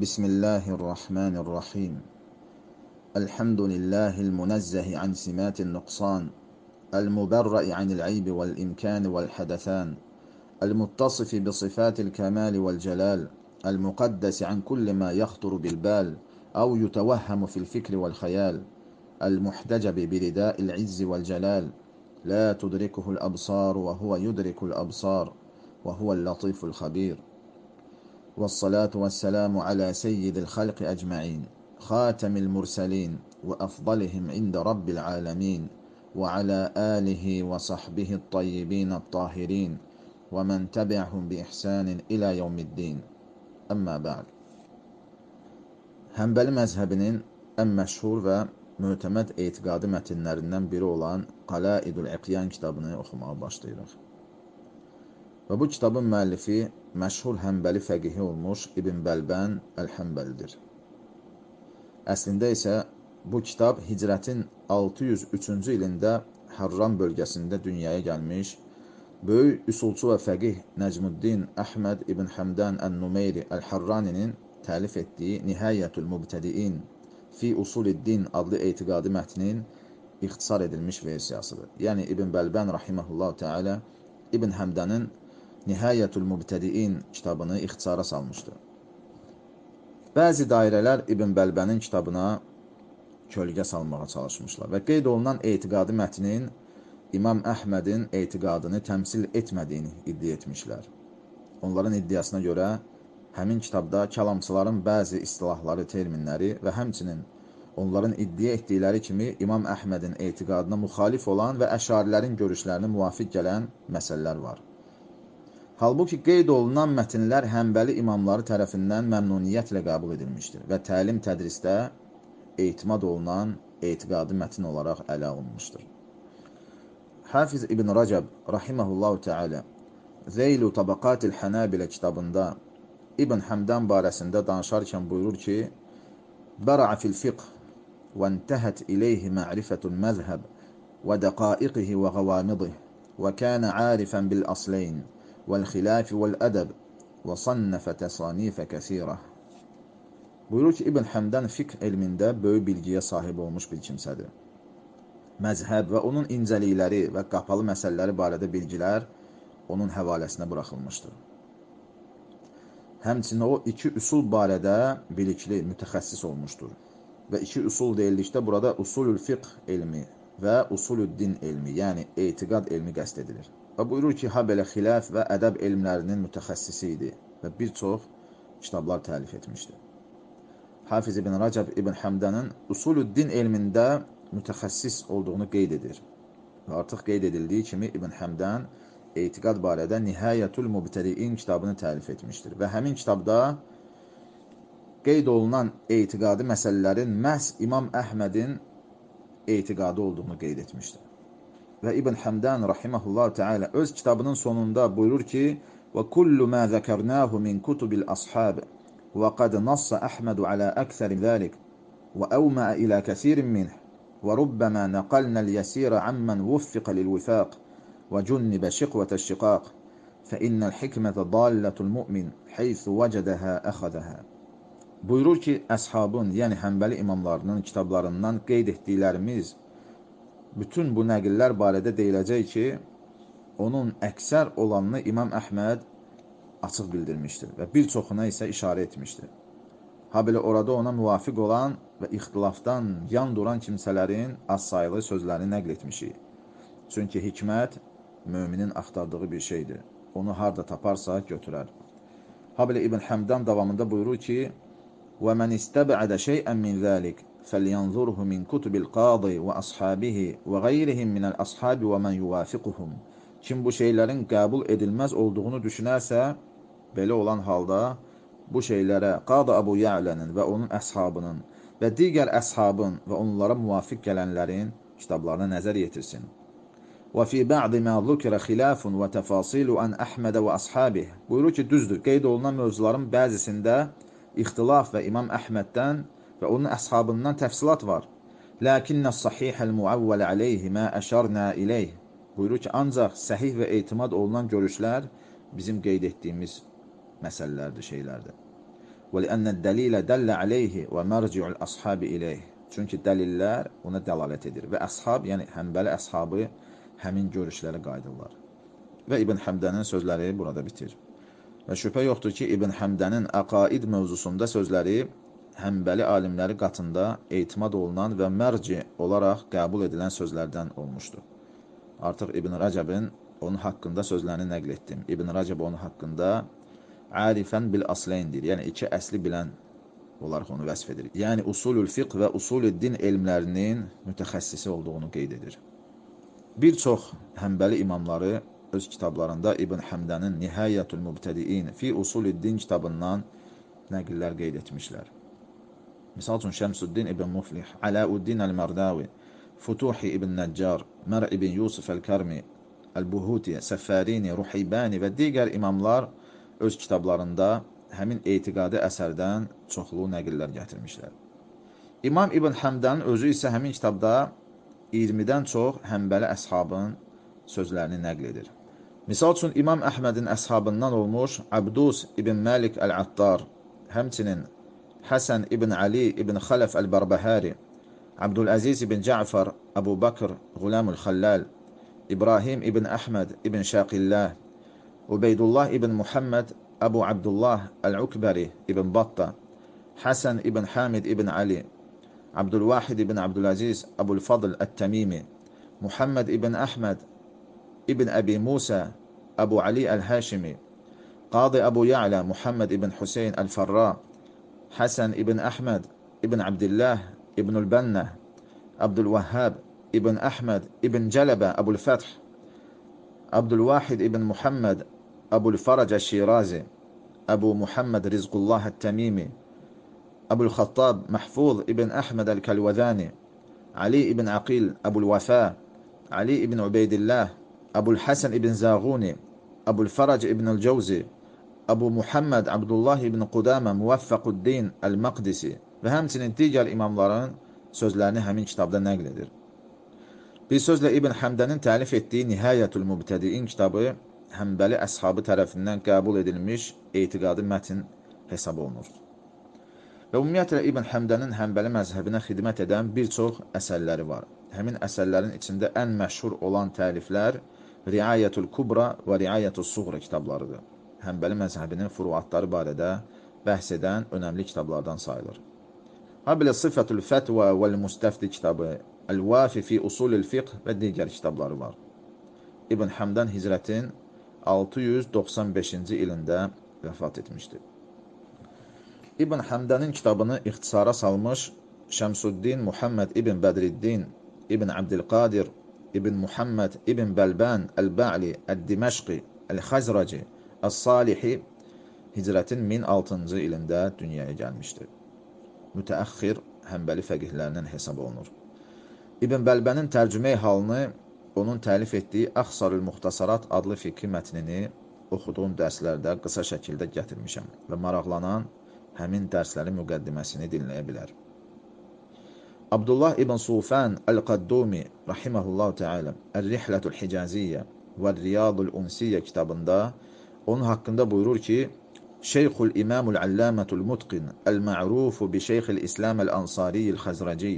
بسم الله الرحمن الرحيم. الحمد لله المنزه عن سمات النقصان المبرأ عن العيب والإمكان والحدثان المتصف بصفات الكمال والجلال المقدس عن كل ما يخطر بالبال أو يتوهم في الفكر والخيال المحتجب برداء العز والجلال لا تدركه الأبصار وهو يدرك الأبصار وهو اللطيف الخبير. والصلاة والسلام على سيد الخلق أجمعين خاتم المرسلين وأفضلهم عند رب العالمين وعلى آله وصحبه الطيبين الطاهرين ومن تبعهم بإحسان إلى يوم الدين أما بعد Həmbəli məzhəbinin ən məşhur və mötəməd etiqadi mətnlərindən biri olan Qalaidul İqyan kitabını oxumağa başlayırıq. Və bu kitabın müəllifi məşhur həmbəli fəqihi olmuş İbn Bəlbən Əl-Həmbəlidir. Əslində isə bu kitab hicrətin 603-cü ilində Harran bölgəsində dünyaya gəlmiş, böyük üsulçu və fəqih Nəcmuddin Əhməd İbn Həmdən Ən-Numeyri Əl-Harraninin təlif etdiyi Nihayətül Mubtədiin fi Usuliddin adlı etiqadi mətnin ixtisar edilmiş versiyasıdır. Yəni İbn Bəlbən rahimehullah təala İbn Həmdənin Nihayətül Mubtədiin kitabını ixtisara salmışdı. Bəzi dairələr İbn Bəlbənin kitabına kölgə salmağa çalışmışlar və qeyd olunan etiqadi mətnin İmam Əhmədin etiqadını təmsil etmədiyini iddia etmişlər. Onların iddiasına görə həmin kitabda kəlamçıların bəzi istilahları, terminləri və həmçinin onların iddia etdikləri kimi İmam Əhmədin etiqadına müxalif olan və əşarilərin görüşlərinə müvafiq gələn məsələlər var. Halbuki qeyd olunan mətnlər həmbəli imamları tərəfindən məmnuniyyətlə qəbul edilmişdir və təlim tədrisdə etimad olunan etiqadi mətn olaraq ələ alınmışdır. Hafiz İbn Rəcəb rahimehullahu təala Zeylu Tabaqatil Hanabilə kitabında İbn Həmdən barəsində danışarkən buyurur ki, Bəra'a fil fiqh və intəhət iləyhi ma'rifatul məzhəb və dəqaiqihi və qavamidih və kənə arifən bil asleyn vəl-ədəb və sannəfə təsanifə kəsirə. Buyurur ki, İbn Həmdən fiqh elmində böyük bilgiyə sahib olmuş bir kimsədir. Məzhəb və onun incəlikləri və qapalı məsələləri barədə bilgilər onun həvaləsinə buraxılmışdır. Həmçinin o iki üsul barədə bilikli, mütəxəssis olmuşdur. Və iki üsul deyildikdə burada usulül fiqh elmi və usulül din elmi, yəni etiqad elmi qəst edilir. Və buyurur ki, ha belə xilaf və ədəb elmlərinin mütəxəssisi idi və bir çox kitablar təlif etmişdi. Hafiz ibn Rəcəb ibn Həmdənin usulü din elmində mütəxəssis olduğunu qeyd edir. Və artıq qeyd edildiyi kimi İbn Həmdən etiqad barədə Nihayətul Mubtədiin kitabını təlif etmişdir. Və həmin kitabda qeyd olunan etiqadi məsələlərin məhz İmam Əhmədin etiqadı olduğunu qeyd etmişdir. ve İbn Hamdan rahimehullah teala öz kitabının sonunda buyurur ki ve kullu ma zekernahu min kutubil ashab ve kad nassa Ahmed ala aksar zalik ve awma ila kesirin minh ve rubbama naqalna nakalna yesira amman vuffika lil vifak ve cunnibe şikvete şikak فَاِنَّ الْحِكْمَةَ ضَالَّةُ الْمُؤْمِنِ حَيْثُ وَجَدَهَا أَخَذَهَا Buyurur ki, əshabın, yəni həmbəli imamlarının kitablarından qeyd etdiklərimiz bütün bu nəqillər barədə deyiləcək ki, onun əksər olanını İmam Əhməd açıq bildirmişdir və bir çoxuna isə işarə etmişdir. Ha belə orada ona müvafiq olan və ixtilafdan yan duran kimsələrin azsaylı sözlərini nəql etmişik. Çünki hikmət möminin axtardığı bir şeydir. Onu harda taparsa götürər. Ha belə İbn Həmdan davamında buyurur ki: "Və men istəbədə şeyən min zalik" فَلْيَنْظُرْهُ مِنْ كُتُبِ الْقَاضِ وَأَصْحَابِهِ وَغَيْرِهِمْ مِنَ الْأَصْحَابِ وَمَنْ يُوَافِقُهُمْ Kim bu şeylərin qəbul edilməz olduğunu düşünərsə, belə olan halda bu şeylərə Qadı Abu Ya'lənin və onun əshabının və digər əshabın və onlara müvafiq gələnlərin kitablarına nəzər yetirsin. وفي بعض ما ذكر خلاف وتفاصيل عن Əhməd və ashabih. Buyurur ki, düzdür. Qeyd olunan mövzuların bəzisində ixtilaf və İmam Əhməddən və onun əshabından təfsilat var. Lakinnə sahihəl muavvəl aleyhi mə əşarna ileyh. Buyurur ki, ancaq səhih və etimad olunan görüşlər bizim qeyd etdiyimiz məsələlərdir, şeylərdir. Və li'annə dəlilə dəllə aleyhi və mərci'ul ashabi ileyh. Çünki dəlillər ona dəlalət edir və əshab, yəni həmbəli əshabı həmin görüşlərə qayıdırlar. Və İbn Həmdənin sözləri burada bitir. Və şübhə yoxdur ki, İbn Həmdənin əqaid mövzusunda sözləri həmbəli alimləri qatında etimad olunan və mərci olaraq qəbul edilən sözlərdən olmuşdur. Artıq İbn Rəcəbin onun haqqında sözlərini nəql etdim. İbn Rəcəb onun haqqında arifən bil asleyndir, yəni iki əsli bilən olaraq onu vəsf edir. Yəni usulül fiqh və usulü din elmlərinin mütəxəssisi olduğunu qeyd edir. Bir çox həmbəli imamları öz kitablarında İbn Həmdənin Nihayətul Mubtədiin fi usulü din kitabından nəqillər qeyd etmişlər. Misal üçün Şəmsüddin İbn Muflih, Aləuddin Əl-Mərdavi, Futuhi İbn Nəccar, Mər İbn Yusuf Əl-Kərmi, Əl-Buhuti, Səfərini, Ruhibəni və digər imamlar öz kitablarında həmin etiqadi əsərdən çoxlu nəqillər gətirmişlər. İmam İbn Həmdən özü isə həmin kitabda 20-dən çox həmbəli əshabın sözlərini nəql edir. Misal üçün İmam Əhmədin əshabından olmuş Abdus İbn Məlik Əl-Attar, həmçinin Həsən İbn Ali İbn Xələf Əl-Barbəhəri, Abdüləziz İbn Cəfər, Əbu Bakr Qulamul Xəllal, İbrahim İbn Əhməd İbn Şaqillah, Ubeydullah İbn Muhammed Əbu Abdullah Əl-Ukbəri İbn Batta, Həsən İbn Hamid İbn Ali, Abdülvahid İbn Abdüləziz Əbul-Fadl Ət-Təmimi, Muhammed İbn Əhməd İbn Əbi Musa Əbu Ali Əl-Həşimi, Qadı Əbu Ya'la Muhammed İbn Hüseyn Əl-Farra, Həsən İbn Əhməd İbn Abdillah İbn Ül-Bənnə, Abdülvəhhab İbn Əhməd İbn Cələbə Əbul-Fəth, Abdülvahid İbn Muhammed أبو الفرج الشيرازي أبو محمد رزق الله التميمي أبو الخطاب محفوظ ابن أحمد الكلوذاني علي ابن عقيل أبو الوفاء علي ابن عبيد الله أبو الحسن ابن زاغوني أبو الفرج ابن الجوزي Əbu Muhammed Abdullah ibn Qudamə Muvəffəquddin Əl-Məqdisi və həmçinin digər imamların sözlərini həmin kitabda nəql edir. Bir sözlə İbn Həmdənin təlif etdiyi Nihayətül Mübtədiin kitabı Həmbəli əshabı tərəfindən qəbul edilmiş etiqadı mətin hesab olunur. Və ümumiyyətlə İbn Həmdənin Həmbəli məzhəbinə xidmət edən bir çox əsərləri var. Həmin əsərlərin içində ən məşhur olan təliflər Riayətul Kubra və Riayətul Suğra kitablarıdır. Həmbəli məzhəbinin furuatları barədə bəhs edən önəmli kitablardan sayılır. Habilə Sıfətul Fətva vəl-Müstəfdi kitabı, Əl-Vafi fi Usulül Fiqh və digər kitabları var. İbn Həmdən hicrətin 695-ci ilində vəfat etmişdir. İbn Həmdənin kitabını ixtisara salmış Şəmsuddin Muhammed İbn Bədriddin İbn Abdülqadir İbn Muhammed İbn Bəlbən Əl-Bə'li Əd-Diməşqi Əl-Xəzraci Əs-Salihi hicrətin 1006-cı ilində dünyaya gəlmişdir. Mütəəxxir həmbəli fəqihlərindən hesab olunur. İbn Bəlbənin tərcümə halını onun təlif etdiyi Əxsarül Muxtasarat adlı fikri mətnini oxuduğum dərslərdə qısa şəkildə gətirmişəm və maraqlanan həmin dərslərin müqəddiməsini dinləyə bilər. Abdullah ibn Sufan Əl-Qaddumi rahimehullah təala Ər-Rihlətul Hicaziyyə və Riyadul Unsiyyə kitabında onun haqqında buyurur ki, Şeyxul İmamul Allamətul Mutqin Əl-Ma'rufu bi Şeyxil İslam Əl-Ansariyil Xəzraci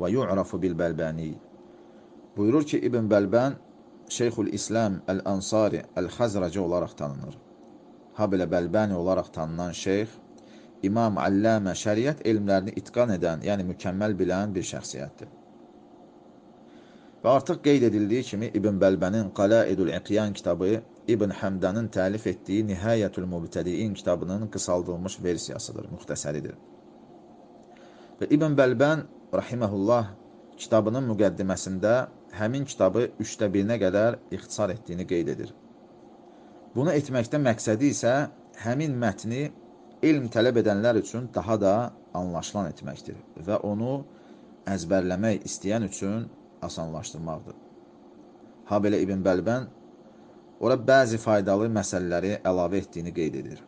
və yu'rafu bil Bəlbani Buyurur ki, İbn Bəlbən Şeyxül İslam Əl-Ansari Əl-Xəzrəcə olaraq tanınır. Ha belə Bəlbəni olaraq tanınan şeyx, İmam Alləmə şəriət elmlərini itqan edən, yəni mükəmməl bilən bir şəxsiyyətdir. Və artıq qeyd edildiyi kimi İbn Bəlbənin Qalaidul İqyan kitabı İbn Həmdanın təlif etdiyi Nihayətul Mubtədiin kitabının qısaldılmış versiyasıdır, müxtəsəridir. Və İbn Bəlbən rahiməhullah kitabının müqəddiməsində həmin kitabı üçdə birinə qədər ixtisar etdiyini qeyd edir. Bunu etməkdə məqsədi isə həmin mətni elm tələb edənlər üçün daha da anlaşılan etməkdir və onu əzbərləmək istəyən üçün asanlaşdırmaqdır. Ha belə İbn Bəlbən ora bəzi faydalı məsələləri əlavə etdiyini qeyd edir.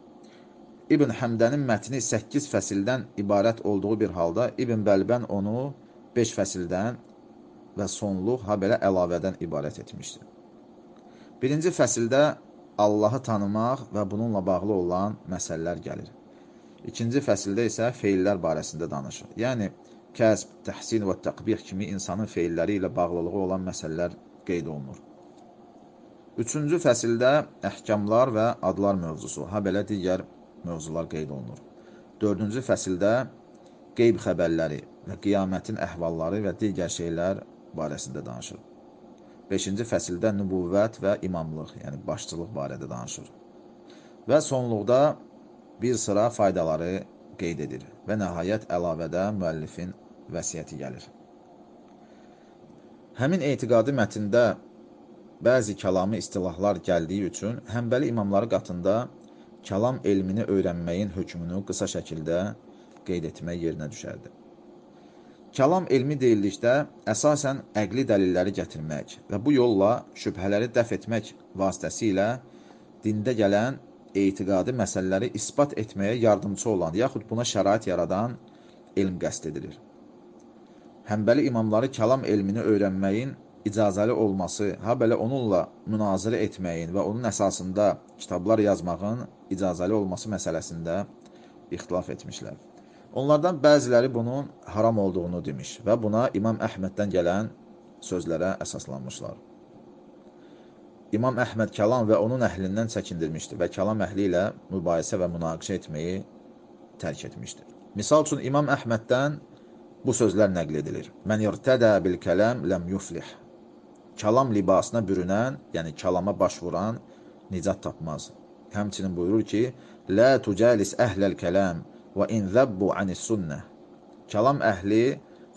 İbn Həmdənin mətni 8 fəsildən ibarət olduğu bir halda İbn Bəlbən onu 5 fəsildən və sonluq ha belə əlavədən ibarət etmişdir. Birinci fəsildə Allahı tanımaq və bununla bağlı olan məsələlər gəlir. İkinci fəsildə isə feillər barəsində danışır. Yəni, kəsb, təhsin və təqbih kimi insanın feilləri ilə bağlılığı olan məsələlər qeyd olunur. Üçüncü fəsildə əhkamlar və adlar mövzusu, ha belə digər mövzular qeyd olunur. Dördüncü fəsildə qeyb xəbərləri və qiyamətin əhvalları və digər şeylər barəsində danışır. Beşinci fəsildə nübuvvət və imamlıq, yəni başçılıq barədə danışır. Və sonluqda bir sıra faydaları qeyd edir və nəhayət əlavədə müəllifin vəsiyyəti gəlir. Həmin etiqadi mətndə bəzi kəlamı istilahlar gəldiyi üçün həmbəli imamları qatında kəlam elmini öyrənməyin hökmünü qısa şəkildə qeyd etmək yerinə düşərdi. Kəlam elmi deyildikdə əsasən əqli dəlilləri gətirmək və bu yolla şübhələri dəf etmək vasitəsilə dində gələn etiqadi məsələləri isbat etməyə yardımcı olan, yaxud buna şərait yaradan elm qəst edilir. Həmbəli imamları kəlam elmini öyrənməyin icazəli olması, ha belə onunla münazirə etməyin və onun əsasında kitablar yazmağın icazəli olması məsələsində ixtilaf etmişlər. Onlardan bəziləri bunun haram olduğunu demiş və buna İmam Əhməddən gələn sözlərə əsaslanmışlar. İmam Əhməd kəlam və onun əhlindən çəkindirmişdi və kəlam əhli ilə mübahisə və münaqişə etməyi tərk etmişdi. Misal üçün, İmam Əhməddən bu sözlər nəql edilir. Mən irtədə bil kələm ləm yuflih. Kəlam libasına bürünən, yəni kəlama baş vuran nicat tapmaz. Həmçinin buyurur ki, Lə tucalis əhləl kələm və in zəbbu anis sünnə. Kəlam əhli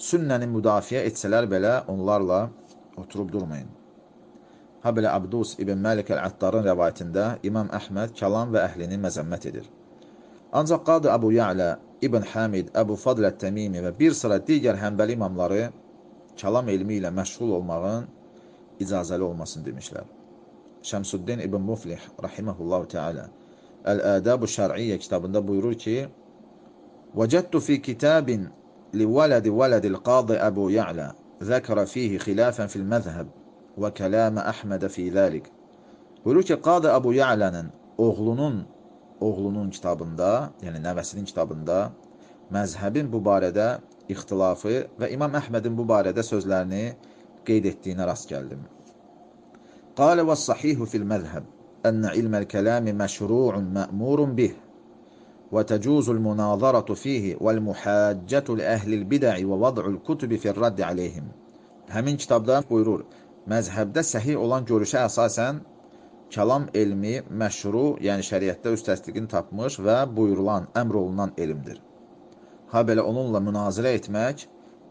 sünnəni müdafiə etsələr belə onlarla oturub durmayın. Ha belə Abdus ibn Məlik əl-Attarın rəvayətində İmam Əhməd kəlam və əhlini məzəmmət edir. Ancaq Qadı Əbu Ya'lə, İbn Hamid, Əbu Fadl ət-Təmimi və bir sıra digər həmbəli imamları kəlam elmi ilə məşğul olmağın icazəli olmasın demişlər. Şəmsuddin ibn Muflih rahimehullah taala El-Ədəb-ü Şər'iyyə kitabında buyurur ki: "Vəcədtu fi kitabin li walad walad al-qadi Abu Ya'la zəkara fihi xilafən fil məzhəb və kəlamə Əhmədə fi zəlik. Buyurur ki, Qadı Abu Ya'lənin oğlunun oğlunun kitabında, yəni nəvəsinin kitabında məzhəbin bu barədə ixtilafı və İmam Əhmədin bu barədə sözlərini qeyd etdiyinə rast gəldim. Qalə və sahihu fil məzhəb ənə ilməl kələmi məşru'un mə'murun bih və təcuzul münazaratu fihi vəl muhaccətul əhlil bidəi və vad'ul kutubi fil raddi aleyhim. Həmin kitabda buyurur, məzhəbdə səhi olan görüşə əsasən kəlam elmi məşru, yəni şəriətdə öz təsdiqini tapmış və buyurulan, əmr olunan elmdir. Ha belə onunla münazirə etmək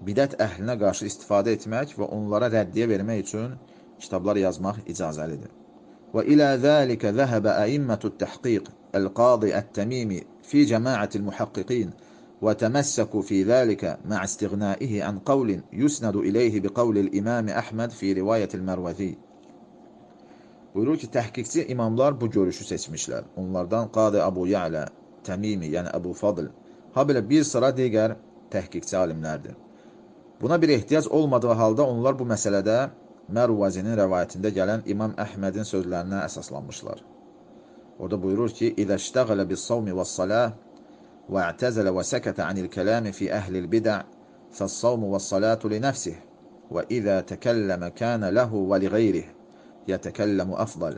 bidət əhlinə qarşı istifadə etmək və onlara rəddiyə vermək üçün kitablar yazmaq icazəlidir. Və ilə zəlikə zəhəbə əimmətü təhqiq el-qadi ət-təmimi في جماعة المحققين وتمسكوا في ذلك مع استغنائه عن قول يسند إليه بقول الإمام أحمد في رواية المروذي Buyurur ki, təhqiqçi imamlar bu görüşü seçmişlər. Onlardan Qadı Əbu Ya'lə, Təmimi, yəni Əbu Fadıl, ha belə bir sıra digər təhqiqçi alimlərdir. Buna bir ehtiyac olmadığı halda onlar bu məsələdə Mərvazinin rəvayətində gələn İmam Əhmədin sözlərinə əsaslanmışlar. Orada buyurur ki: "İza iştagala bis-savmi was-salah ve i'tazala ve sakata anil kelam fi ahli el-bid'a fas-savmu was-salatu li nefsihi ve iza tekelleme kana lehu ve li gayrihi yetekallamu afdal."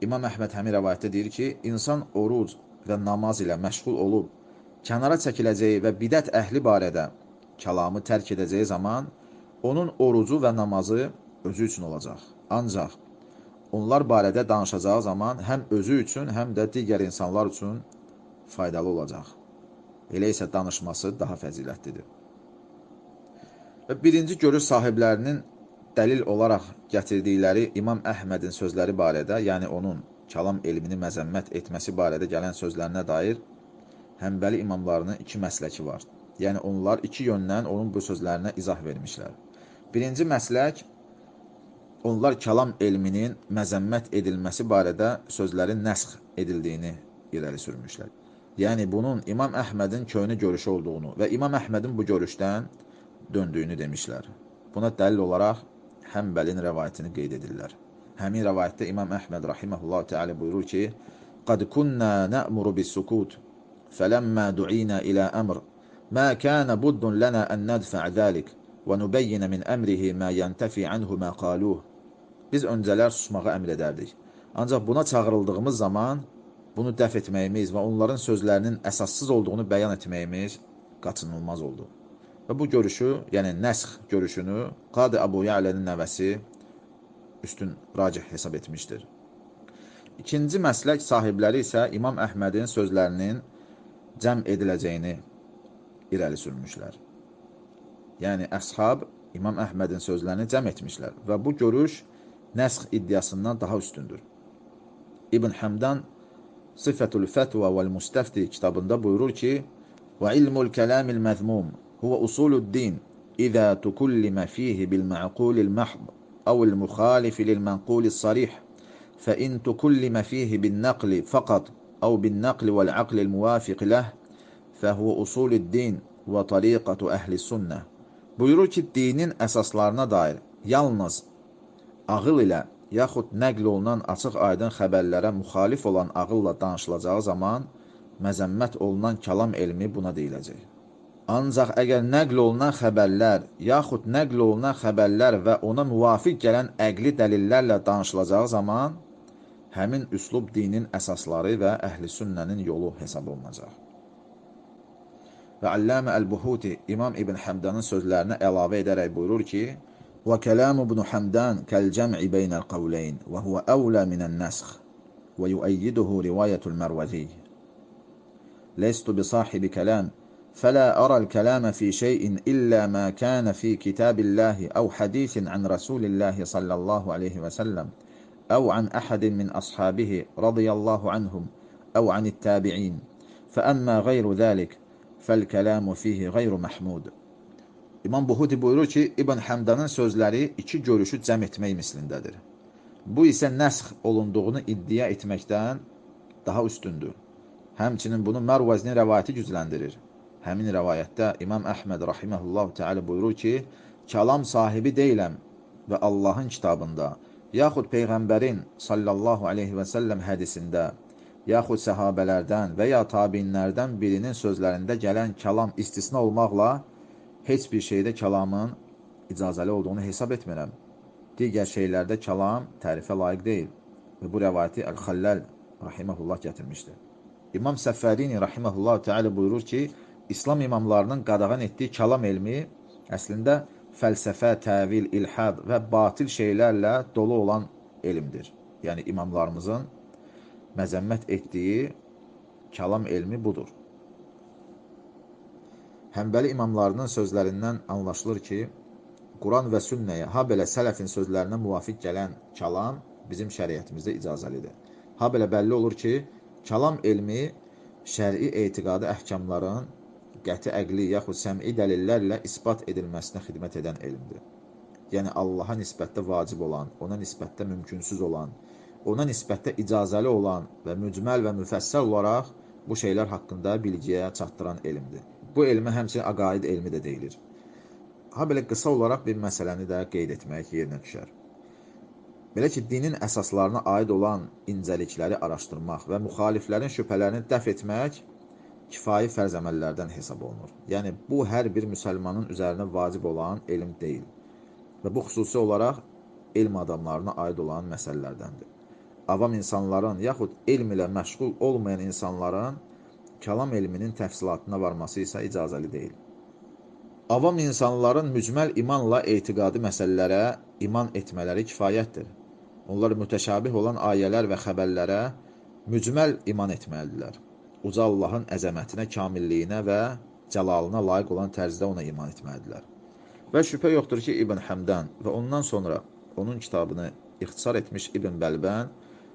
İmam Əhməd həmin rivayətdə deyir ki, insan oruc və namaz ilə məşğul olub kənara çəkiləcəyi və bidət əhli barədə kəlamı tərk edəcəyi zaman onun orucu və namazı özü üçün olacaq. Ancaq onlar barədə danışacağı zaman həm özü üçün, həm də digər insanlar üçün faydalı olacaq. Elə isə danışması daha fəzilətlidir. Və birinci görüş sahiblərinin dəlil olaraq gətirdikləri İmam Əhmədin sözləri barədə, yəni onun kəlam elmini məzəmmət etməsi barədə gələn sözlərinə dair həmbəli imamlarının iki məsləki var. Yəni onlar iki yöndən onun bu sözlərinə izah vermişlər. Birinci məslək onlar kəlam elminin məzəmmət edilməsi barədə sözlərin nəsx edildiyini irəli sürmüşlər. Yəni bunun İmam Əhmədin köhnə görüşü olduğunu və İmam Əhmədin bu görüşdən döndüyünü demişlər. Buna dəlil olaraq Həmbəlin rəvayətini qeyd edirlər. Həmin rəvayətdə İmam Əhməd rahimehullah təala buyurur ki: "Qad kunna na'muru bis-sukut, falamma du'ina ila amr ما كان بد لنا أن ندفع ذلك ونبين من أمره ما ينتفي عنه ما قالوه Biz öncələr susmağa əmr edərdik. Ancaq buna çağırıldığımız zaman bunu dəf etməyimiz və onların sözlərinin əsassız olduğunu bəyan etməyimiz qaçınılmaz oldu. Və bu görüşü, yəni nəsx görüşünü Qadi Əbu Ya'lənin nəvəsi üstün racih hesab etmişdir. İkinci məslək sahibləri isə İmam Əhmədin sözlərinin cəm ediləcəyini irəli sürmüşlər. Yəni, əshab İmam Əhmədin sözlərini cəm etmişlər və bu görüş nəsx iddiasından daha üstündür. İbn Həmdan Sifətul Fətva vəl-Müstəfti kitabında buyurur ki, və ilmul kələmil məzmum huvə usulud-din İzə tukullimə fihi bil-məqulil məhd أو المخالف للمنقول الصريح فإن تكلم فيه بالنقل فقط أو بالنقل والعقل الموافق له fəhvə usulü din və tariqatu əhli sünnə. Buyurur ki, dinin əsaslarına dair yalnız ağıl ilə yaxud nəql olunan açıq aydın xəbərlərə müxalif olan ağılla danışılacağı zaman məzəmmət olunan kəlam elmi buna deyiləcək. Ancaq əgər nəql olunan xəbərlər, yaxud nəql olunan xəbərlər və ona müvafiq gələn əqli dəlillərlə danışılacağı zaman, həmin üslub dinin əsasları və əhl-i sünnənin yolu hesab olunacaq. Və Əlləmə Əl-Buhuti İmam İbn Həmdanın sözlərinə əlavə edərək buyurur ki, Və kəlamu ibn Həmdan kəl-cəm'i beynəl qavleyn və huvə əvlə minən-nəsx və yüəyiduhu rivayətul Mərvəzi. Lestu bi sahibi kəlam, fələ ərəl kələmə fi şeyin illə mə kənə fi kitabilləhi əv hadisin ən Rəsulilləhi sallallahu aleyhi və səlləm أو عن أحد من أصحابه رضي الله عنهم أو عن التابعين فأما غير ذلك fəl kələmu fihi qeyru məhmud. İmam Buhudi buyurur ki, İbn Həmdanın sözləri iki görüşü cəm etmək mislindədir. Bu isə nəsx olunduğunu iddia etməkdən daha üstündür. Həmçinin bunu Mərvəzinin rəvayəti gücləndirir. Həmin rəvayətdə İmam Əhməd rahiməhullahu teala buyurur ki, kəlam sahibi deyiləm və Allahın kitabında, yaxud Peyğəmbərin sallallahu aleyhi və səlləm hədisində yaxud səhabələrdən və ya tabinlərdən birinin sözlərində gələn kəlam istisna olmaqla heç bir şeydə kəlamın icazəli olduğunu hesab etmirəm. Digər şeylərdə kəlam tərifə layiq deyil və bu rəvayəti Əl-Xəlləl rahiməhullah gətirmişdir. İmam Səffərini rahiməhullah təala buyurur ki, İslam imamlarının qadağan etdiyi kəlam elmi əslində fəlsəfə, təvil, ilhad və batil şeylərlə dolu olan elmdir. Yəni imamlarımızın məzəmmət etdiyi kəlam elmi budur. Həmbəli imamlarının sözlərindən anlaşılır ki, Quran və sünnəyə, ha belə sələfin sözlərinə müvafiq gələn kəlam bizim şəriətimizdə icazəlidir. Ha belə bəlli olur ki, kəlam elmi şəri etiqadi əhkamların qəti əqli yaxud səm'i dəlillərlə isbat edilməsinə xidmət edən elmdir. Yəni Allaha nisbətdə vacib olan, ona nisbətdə mümkünsüz olan, ona nisbətdə icazəli olan və mücməl və müfəssəl olaraq bu şeylər haqqında bilgiyə çatdıran elmdir. Bu elmə həmçinin aqaid elmi də deyilir. Ha belə qısa olaraq bir məsələni də qeyd etmək yerinə düşər. Belə ki, dinin əsaslarına aid olan incəlikləri araşdırmaq və müxaliflərin şübhələrini dəf etmək kifayi fərz əməllərdən hesab olunur. Yəni, bu, hər bir müsəlmanın üzərinə vacib olan elm deyil və bu xüsusi olaraq elm adamlarına aid olan məsələlərdəndir. Avam insanların, yaxud elm ilə məşğul olmayan insanların kəlam elminin təfsilatına varması isə icazəli deyil. Avam insanların mücməl imanla etiqadi məsələlərə iman etmələri kifayətdir. Onlar mütəşabih olan ayələr və xəbərlərə mücməl iman etməlidirlər uca Allahın əzəmətinə, kamilliyinə və cəlalına layiq olan tərzdə ona iman etməlidirlər. Və şübhə yoxdur ki, İbn Həmdən və ondan sonra onun kitabını ixtisar etmiş İbn Bəlbən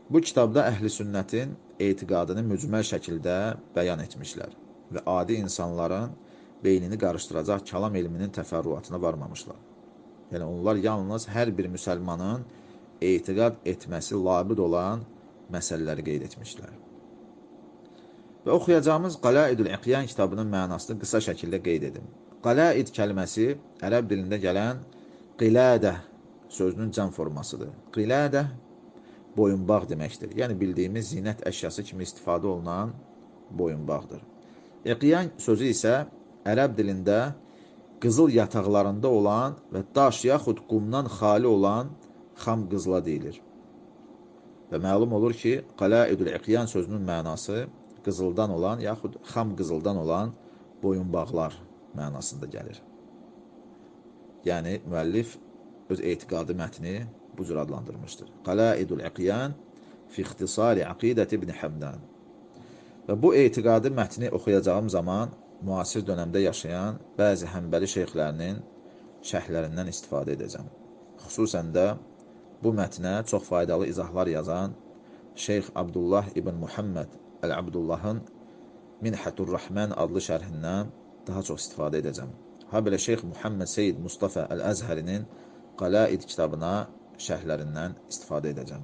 bu kitabda əhli sünnətin etiqadını mücməl şəkildə bəyan etmişlər və adi insanların beynini qarışdıracaq kəlam elminin təfərrüatına varmamışlar. Yəni, onlar yalnız hər bir müsəlmanın etiqad etməsi labid olan məsələləri qeyd etmişlər. Və oxuyacağımız Qalaidül İqyan kitabının mənasını qısa şəkildə qeyd edim. Qalaid kəlməsi ərəb dilində gələn qilədə sözünün can formasıdır. Qilədə boyunbağ deməkdir. Yəni bildiyimiz zinət əşyası kimi istifadə olunan boyunbağdır. Eqyan sözü isə ərəb dilində qızıl yataqlarında olan və daş yaxud qumdan xali olan xam qızla deyilir. Və məlum olur ki, qalaidul iqyan sözünün mənası qızıldan olan yaxud xam qızıldan olan boyunbağlar mənasında gəlir. Yəni müəllif öz etiqadi mətni bu cür adlandırmışdır. Qalaidul iqyan fi ixtisari aqidət ibn Həmdan. Və bu etiqadi mətni oxuyacağım zaman müasir dönəmdə yaşayan bəzi həmbəli şeyxlərinin şərhlərindən istifadə edəcəm. Xüsusən də bu mətnə çox faydalı izahlar yazan Şeyx Abdullah ibn Muhammed Əl-Abdullahın Minhətur Rəhmən adlı şərhindən daha çox istifadə edəcəm. Ha belə Şeyx Muhammed Seyyid Mustafa Əl-Əzhərinin Qalaid kitabına şərhlərindən istifadə edəcəm.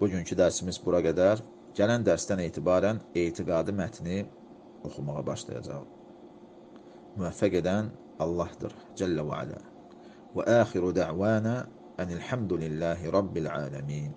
Bugünkü dərsimiz bura qədər. Gələn dərsdən etibarən etiqadi mətni oxumağa başlayacaq. Müvəffəq edən Allahdır, Cəllə və Alə. Və əxiru də'vana ənilhamdülillahi Rabbil aləmin.